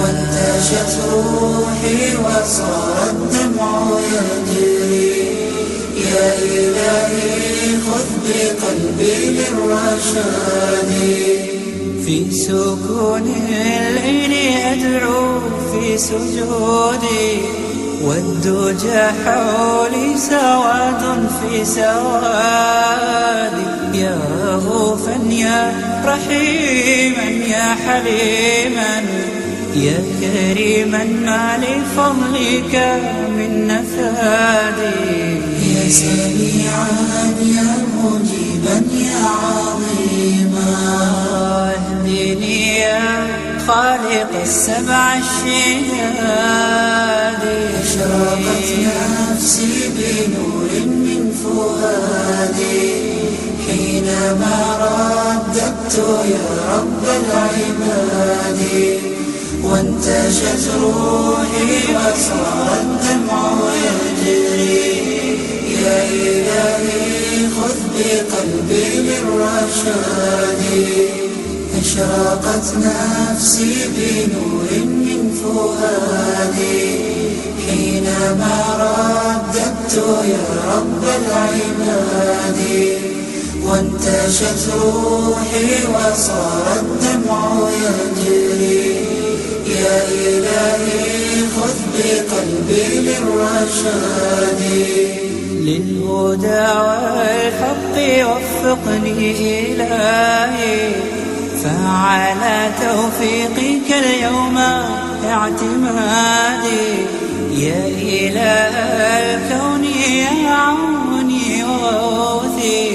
وانتشت روحي وصار الدمع يجري يا إلهي خذ بقلبي للرشاد. في سكون الليل أدعو في سجودي. والدجى حولي سواد في سوادي. يا رغوفا يا رحيما يا حليما. يا كريما ما لفضلك من نفادي يا سميعا يا مجيبا يا عظيما. اهدني يا خالق السبع الشهاد. أشرقت نفسي بنور من فؤادي حينما رددت يا رب العباد. وانتشت روحي وصار الدمع يجري يا إلهي خذ بقلبي للرشاد أشرقت نفسي بنور من فؤادي. حينما رددت يا رب العباد وانتشت روحي وصار الدمع يجري بقلبي للرشاد. للهدى والحق وفقني إلهي. فعلى توفيقك اليوم اعتمادي. يا إله الكون يا عوني وغوثي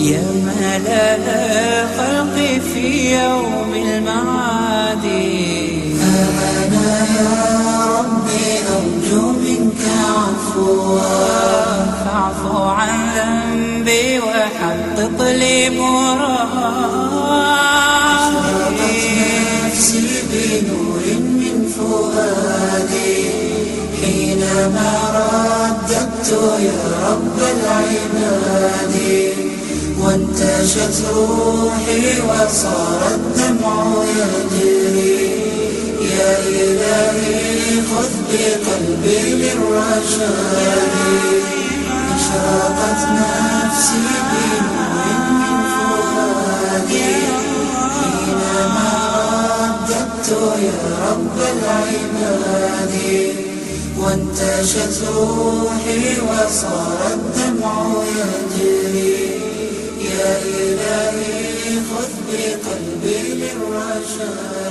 يا ملأ الخلق في يوم عفوا فاعف عن ذنبي وحقق لي مرادي. نفسي بنور من فؤادي حينما رددت يا رب العباد وانتشت روحي وصار الدمع يجري يا إلهي خذ بقلبي للرشاد أشرقت نفسي بنور من فؤادي حينما رددت يا رب العباد وانتشت روحي وصار الدمع يجري يا إلهي خذ بقلبي للرشاد